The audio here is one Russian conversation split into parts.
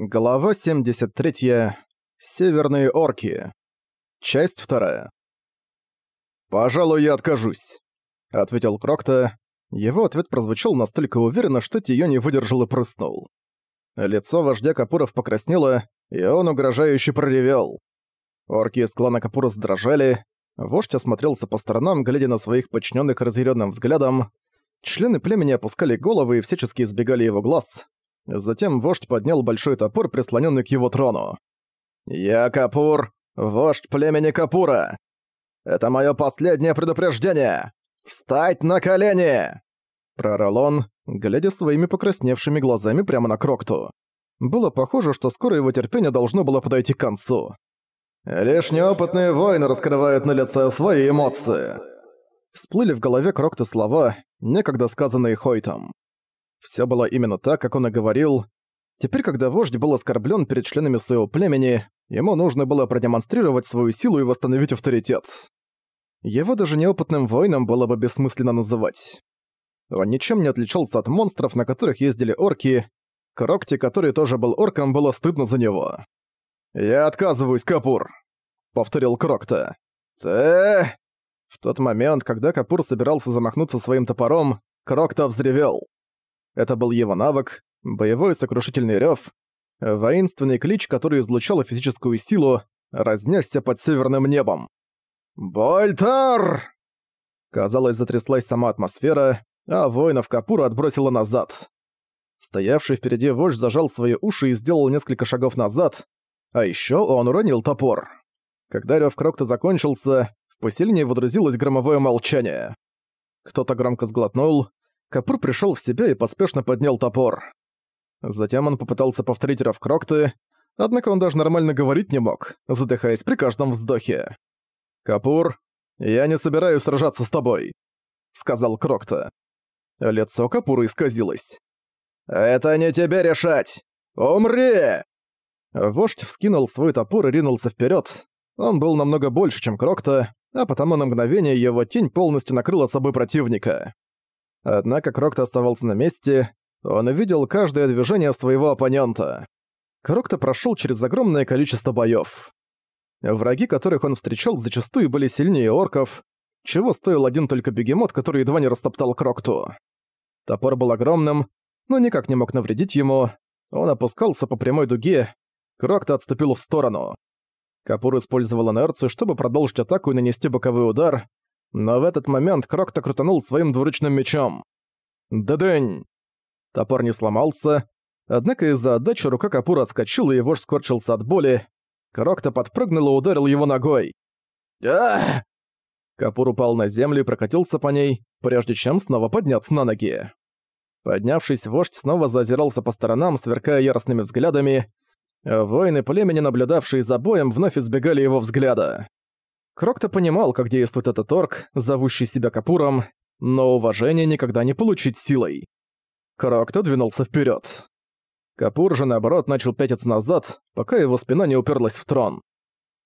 Глава 73. Северные орки. Часть 2. «Пожалуй, я откажусь», — ответил Крокта. Его ответ прозвучал настолько уверенно, что Тиё не выдержал и прыснул. Лицо вождя Капуров покраснело, и он угрожающе проревел. Орки из клана Капура задрожали. Вождь осмотрелся по сторонам, глядя на своих подчиненных разъяренным взглядом. Члены племени опускали головы и всячески избегали его глаз. Затем вождь поднял большой топор, прислоненный к его трону. «Я Капур, вождь племени Капура! Это мое последнее предупреждение! Встать на колени!» Прорал он, глядя своими покрасневшими глазами прямо на Крокту. Было похоже, что скоро его терпение должно было подойти к концу. «Лишь неопытные воины раскрывают на лице свои эмоции!» Всплыли в голове Крокта слова, некогда сказанные Хойтом. Все было именно так, как он и говорил. Теперь, когда вождь был оскорблен перед членами своего племени, ему нужно было продемонстрировать свою силу и восстановить авторитет. Его даже неопытным воином было бы бессмысленно называть. Он ничем не отличался от монстров, на которых ездили орки. Крокти, который тоже был орком, было стыдно за него. «Я отказываюсь, Капур», — повторил Крокта. «Ты...» В тот момент, когда Капур собирался замахнуться своим топором, Крокта взревел. Это был его навык, боевой сокрушительный рёв, воинственный клич, который излучал физическую силу, разнесся под северным небом. «Больтар!» Казалось, затряслась сама атмосфера, а воинов Капура отбросило назад. Стоявший впереди вождь зажал свои уши и сделал несколько шагов назад, а ещё он уронил топор. Когда рёв Крокта закончился, в поселении водрузилось громовое молчание. Кто-то громко сглотнул, Капур пришел в себя и поспешно поднял топор. Затем он попытался повторить рёв Крокты, однако он даже нормально говорить не мог, задыхаясь при каждом вздохе. «Капур, я не собираюсь сражаться с тобой», — сказал Крокта. Лицо Капура исказилось. «Это не тебе решать! Умри!» Вождь вскинул свой топор и ринулся вперед. Он был намного больше, чем Крокта, а потому на мгновение его тень полностью накрыла собой противника. Однако Крокто оставался на месте, он видел каждое движение своего оппонента. Крокто прошел через огромное количество боёв. Враги, которых он встречал, зачастую были сильнее орков, чего стоил один только бегемот, который едва не растоптал Крокту. Топор был огромным, но никак не мог навредить ему. Он опускался по прямой дуге, Крокто отступил в сторону. Капур использовал инерцию, чтобы продолжить атаку и нанести боковой удар, но в этот момент Крокто крутанул своим двуручным мечом. «Дадэнь!» Топор не сломался, однако из-за отдачи рука Капура отскочила и вождь скорчился от боли. Крокто подпрыгнул и ударил его ногой. «Ах!» Капур упал на землю и прокатился по ней, прежде чем снова подняться на ноги. Поднявшись, вождь снова зазирался по сторонам, сверкая яростными взглядами. Воины племени, наблюдавшие за боем, вновь избегали его взгляда. Крокто понимал, как действует этот орк, зовущий себя Капуром, но уважение никогда не получить силой. Крокто двинулся вперед. Капур же, наоборот, начал пятиться назад, пока его спина не уперлась в трон.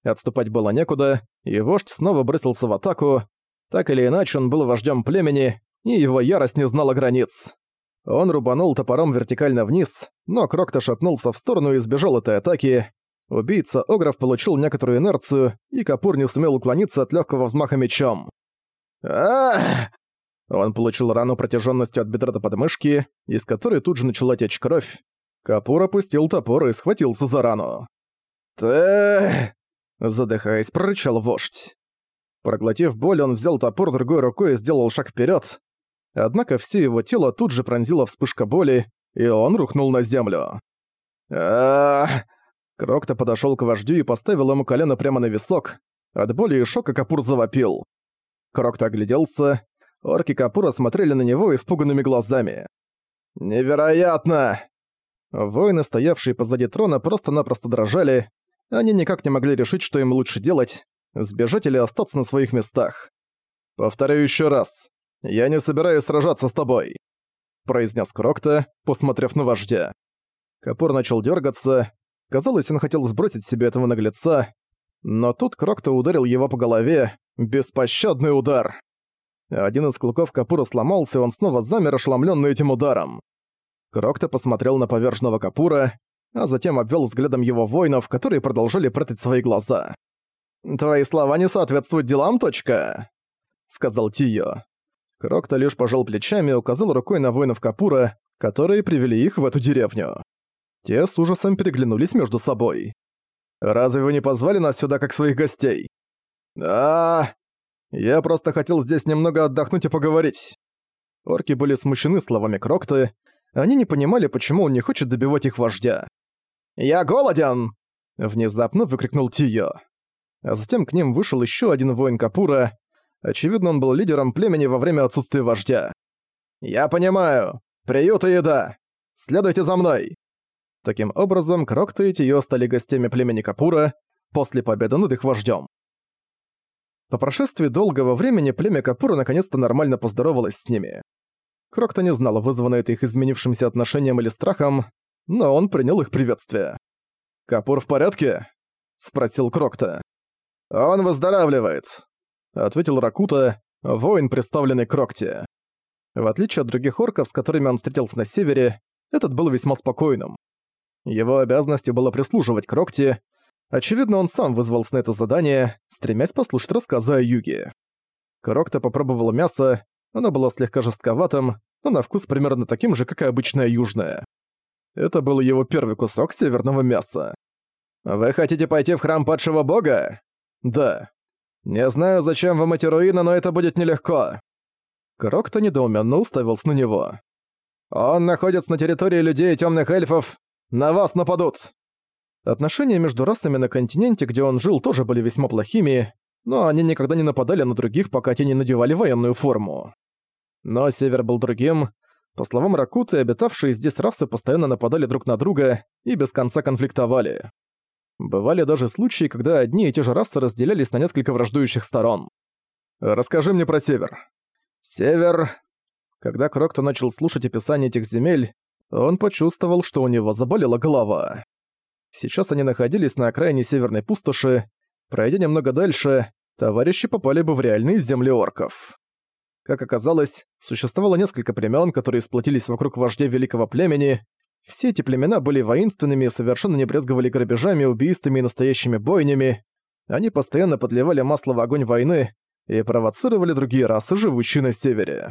Отступать было некуда, и вождь снова бросился в атаку. Так или иначе, он был вождем племени, и его ярость не знала границ. Он рубанул топором вертикально вниз, но Крокто шатнулся в сторону и избежал этой атаки, Убийца Огров получил некоторую инерцию, и Капур не сумел уклониться от легкого взмаха мечом. а Он получил рану протяженностью от бедра до подмышки, из которой тут же начала течь кровь. Капур опустил топор и схватился за рану. «Ты...» Задыхаясь, прорычал вождь. Проглотив боль, он взял топор другой рукой и сделал шаг вперед. Однако все его тело тут же пронзила вспышка боли, и он рухнул на землю. а Крокто подошёл к вождю и поставил ему колено прямо на висок. От боли и шока Капур завопил. Крокто огляделся. Орки Капура смотрели на него испуганными глазами. «Невероятно!» Воины, стоявшие позади трона, просто-напросто дрожали. Они никак не могли решить, что им лучше делать — сбежать или остаться на своих местах. «Повторяю ещё раз. Я не собираюсь сражаться с тобой», — произнес Крокто, посмотрев на вождя. Капур начал дёргаться, Казалось, он хотел сбросить себе этого наглеца, но тут Крокто ударил его по голове. Беспощадный удар. Один из клыков Капура сломался, и он снова замер, ошеломлённый этим ударом. Крокто посмотрел на поверженного Капура. а затем обвел взглядом его воинов, которые продолжали прятать свои глаза. «Твои слова не соответствуют делам, точка», — сказал Тио. Крокто лишь пожал плечами и указал рукой на воинов Капура, которые привели их в эту деревню. Те с ужасом переглянулись между собой. «Разве вы не позвали нас сюда как своих гостей?» «А, я просто хотел здесь немного отдохнуть и поговорить». Орки были смущены словами Крокты, они не понимали, почему он не хочет добивать их вождя. «Я голоден!» — внезапно выкрикнул Тио. А затем к ним вышел еще один воин Капура. Очевидно, он был лидером племени во время отсутствия вождя. «Я понимаю. Приют и еда. Следуйте за мной!» Таким образом, Крокта и Тио стали гостями племени Капура после победы над их вождем. По прошествии долгого времени племя Капура наконец-то нормально поздоровалось с ними. Крокта не знала, вызвано это их изменившимся отношением или страхом, но он принял их приветствие. «Капур в порядке?» — спросил Крокта. «Он выздоравливает», — ответил Ракута, воин, представленный Крокте. В отличие от других орков, с которыми он встретился на севере, этот был весьма спокойным. Его обязанностью было прислуживать Крокте. Очевидно, он сам вызвался на это задание, стремясь послушать рассказы о юге. Крокта попробовал мясо, оно было слегка жестковатым, но на вкус примерно таким же, как и обычное южное. Это был его первый кусок северного мяса. «Вы хотите пойти в храм падшего бога?» «Да. Не знаю, зачем вам эти руины, но это будет нелегко». Крокто недоуменно уставился на него. «Он находится на территории людей и тёмных эльфов. На вас нападут!» Отношения между расами на континенте, где он жил, тоже были весьма плохими, но они никогда не нападали на других, пока те не надевали военную форму. Но Север был другим. По словам Ракуты, обитавшие здесь расы постоянно нападали друг на друга и без конца конфликтовали. Бывали даже случаи, когда одни и те же расы разделялись на несколько враждующих сторон. «Расскажи мне про Север». «Север...» Когда Крокто начал слушать описание этих земель, он почувствовал, что у него заболела голова. Сейчас они находились на окраине Северной пустоши. Пройдя немного дальше, товарищи попали бы в реальные земли орков. Как оказалось, существовало несколько племен, которые сплотились вокруг вождя великого племени. Все эти племена были воинственными и совершенно не брезговали грабежами, убийствами и настоящими бойнями. Они постоянно подливали масло в огонь войны и провоцировали другие расы, живущие на севере.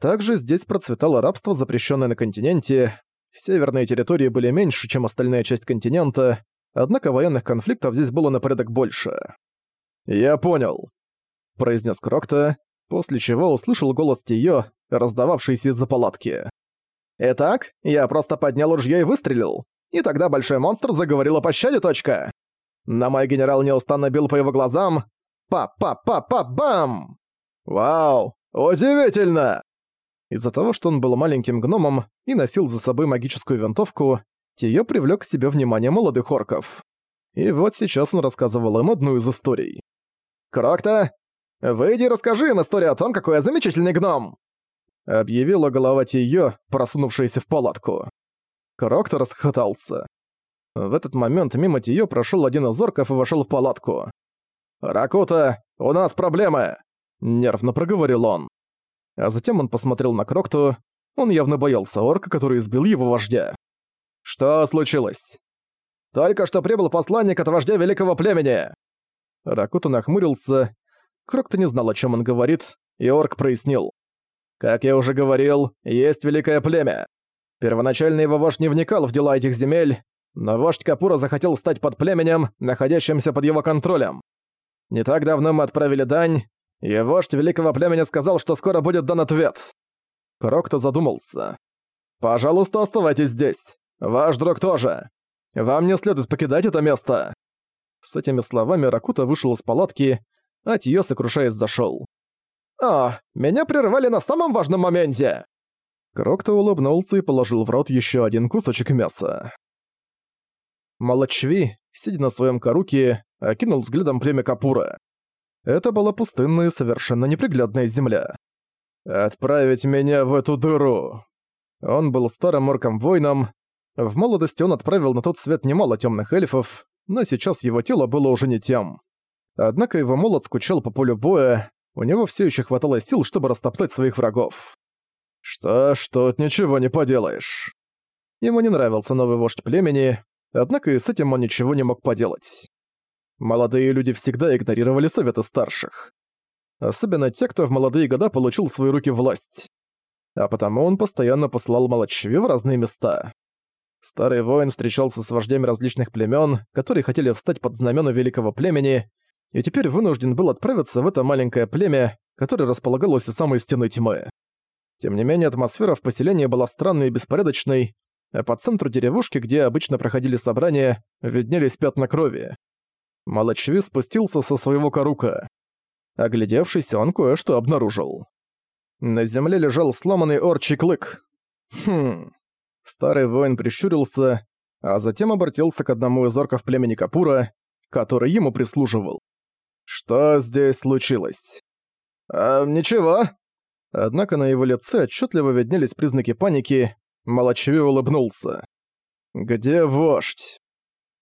Также здесь процветало рабство, запрещенное на континенте. Северные территории были меньше, чем остальная часть континента, однако военных конфликтов здесь было на порядок больше. «Я понял», — произнес Крокта, после чего услышал голос Тиё, раздававшийся из-за палатки. «Итак, я просто поднял ружье и выстрелил. И тогда большой монстр заговорил о пощаде, точка. На мой генерал неустанно бил по его глазам. Па-па-па-па-бам! Вау! Удивительно!» Из-за того, что он был маленьким гномом и носил за собой магическую винтовку, Тиё привлёк к себе внимание молодых орков. И вот сейчас он рассказывал им одну из историй. «Крокта, «Выйди и расскажи им историю о том, какой я замечательный гном!» Объявила голова Тиё, просунувшаяся в палатку. Крокто расхотался. В этот момент мимо Тиё прошёл один из орков и вошёл в палатку. «Ракута, у нас проблемы!» – нервно проговорил он. А затем он посмотрел на Крокту. Он явно боялся орка, который избил его вождя. «Что случилось?» «Только что прибыл посланник от вождя великого племени!» Ракута нахмурился Крокто не знал, о чем он говорит, и Орк прояснил. «Как я уже говорил, есть великое племя. Первоначально его вождь не вникал в дела этих земель, но вождь Капура захотел стать под племенем, находящимся под его контролем. Не так давно мы отправили дань, и вождь великого племени сказал, что скоро будет дан ответ». Крокто задумался. «Пожалуйста, оставайтесь здесь. Ваш друг тоже. Вам не следует покидать это место». С этими словами Ракута вышел из палатки а Тиё, сокрушаясь, зашёл. «О, меня прервали на самом важном моменте!» Крокто улыбнулся и положил в рот ещё один кусочек мяса. Малачви, сидя на своём коруке, окинул взглядом племя Капура. Это была пустынная совершенно неприглядная земля. «Отправить меня в эту дыру!» Он был старым орком-воином. В молодости он отправил на тот свет немало тёмных эльфов, но сейчас его тело было уже не тем. Однако его молот скучал по полю боя, у него все еще хватало сил, чтобы растоптать своих врагов. Что ж, тут ничего не поделаешь. Ему не нравился новый вождь племени, однако и с этим он ничего не мог поделать. Молодые люди всегда игнорировали советы старших. Особенно те, кто в молодые года получил в свои руки власть. А потому он постоянно посылал молодчеви в разные места. Старый воин встречался с вождями различных племен, которые хотели встать под знамена великого племени, и теперь вынужден был отправиться в это маленькое племя, которое располагалось у самой стены тьмы. Тем не менее, атмосфера в поселении была странной и беспорядочной, а по центру деревушки, где обычно проходили собрания, виднелись пятна крови. Молочви спустился со своего корука. Оглядевшись, он кое-что обнаружил. На земле лежал сломанный орчий клык. Хм. Старый воин прищурился, а затем обратился к одному из орков племени Капура, который ему прислуживал. «Что здесь случилось?» «А, ничего». Однако на его лице отчетливо виднелись признаки паники, Молочви улыбнулся. «Где вождь?»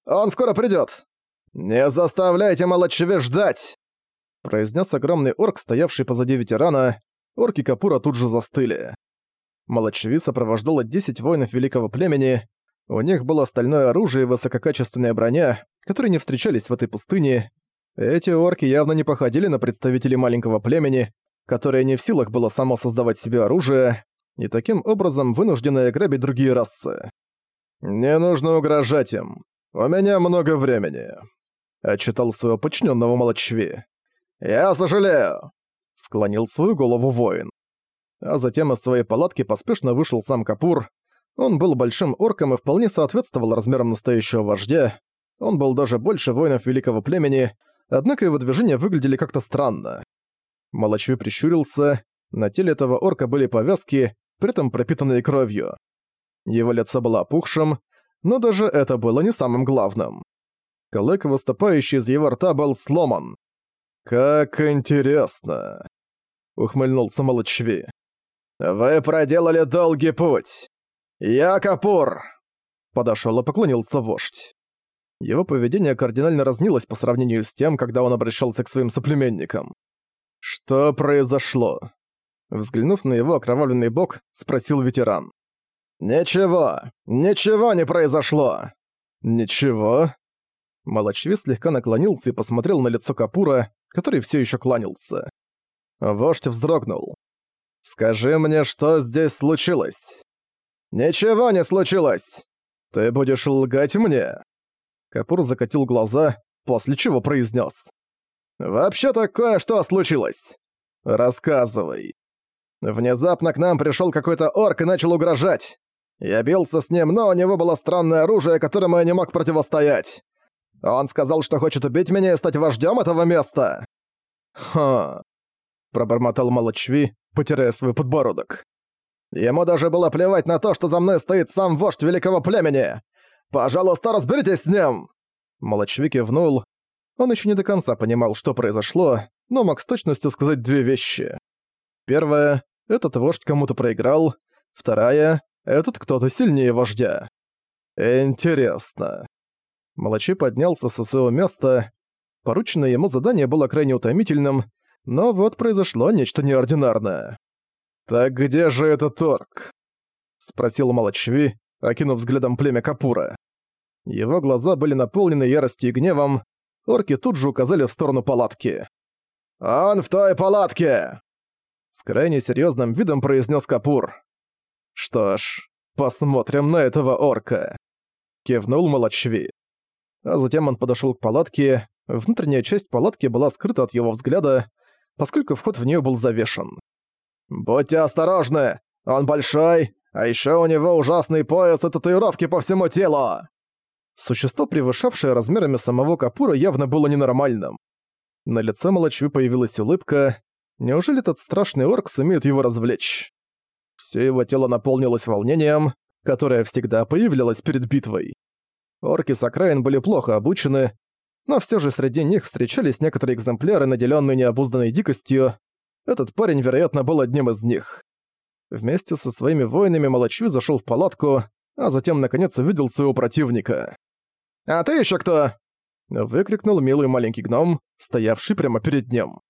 «Он скоро придёт!» «Не заставляйте Молочви ждать!» произнес огромный орк, стоявший позади ветерана. Орки Капура тут же застыли. Молочви сопровождало 10 воинов великого племени. У них было стальное оружие и высококачественная броня, которые не встречались в этой пустыне. Эти орки явно не походили на представителей маленького племени, которое не в силах было само создавать себе оружие, и таким образом вынуждены грабить другие расы. «Не нужно угрожать им. У меня много времени», — отчитал своего подчиненного Молочви. «Я сожалею», — склонил свою голову воин. А затем из своей палатки поспешно вышел сам Капур. Он был большим орком и вполне соответствовал размерам настоящего вождя. Он был даже больше воинов великого племени, однако его движения выглядели как-то странно. Молочви прищурился, на теле этого орка были повязки, при этом пропитанные кровью. Его лицо было опухшим, но даже это было не самым главным. Клык, выступающий из его рта, был сломан. «Как интересно!» — ухмыльнулся Молочви. «Вы проделали долгий путь! Я Капур!» Подошёл и поклонился вождь. Его поведение кардинально разнилось по сравнению с тем, когда он обращался к своим соплеменникам. «Что произошло?» Взглянув на его окровавленный бок, спросил ветеран. «Ничего, ничего не произошло!» «Ничего?» Молочви слегка наклонился и посмотрел на лицо Капура, который все еще кланялся. Вождь вздрогнул. «Скажи мне, что здесь случилось?» «Ничего не случилось! Ты будешь лгать мне!» Капур закатил глаза, после чего произнес: «Вообще такое, что случилось! Рассказывай!» Внезапно к нам пришел какой-то орк и начал угрожать. Я бился с ним, но у него было странное оружие, которому я не мог противостоять. Он сказал, что хочет убить меня и стать вождем этого места. Ха. Пробормотал Молочви, потирая свой подбородок. Ему даже было плевать на то, что за мной стоит сам вождь великого племени. Пожалуйста, разберитесь с ним. Молочви кивнул. Он еще не до конца понимал, что произошло, но мог с точностью сказать две вещи. Первое этот вождь кому-то проиграл. Вторая — этот кто-то сильнее вождя. Интересно. Молочи поднялся со своего места. Порученное ему задание было крайне утомительным, но вот произошло нечто неординарное. «Так где же этот торг?» — спросил Молочви, окинув взглядом племя Капура. Его глаза были наполнены яростью и гневом, орки тут же указали в сторону палатки. «Он в той палатке!» С крайне серьезным видом произнес Капур. «Что ж, посмотрим на этого орка», — кивнул Молочви. А затем он подошел к палатке. Внутренняя часть палатки была скрыта от его взгляда, поскольку вход в нее был завешен. «Будьте осторожны! Он большой, а еще у него ужасный пояс и татуировки по всему телу!» Существо, превышавшее размерами самого Капура, явно было ненормальным. На лице Молочви появилась улыбка, Неужели этот страшный орк сумеет его развлечь? Всё его тело наполнилось волнением, которое всегда появлялось перед битвой. Орки с окраин были плохо обучены, но всё же среди них встречались некоторые экземпляры, наделённые необузданной дикостью. Этот парень, вероятно, был одним из них. Вместе со своими воинами Молочви зашёл в палатку, а затем наконец увидел своего противника. «А ты ещё кто?» — выкрикнул милый маленький гном, стоявший прямо перед ним.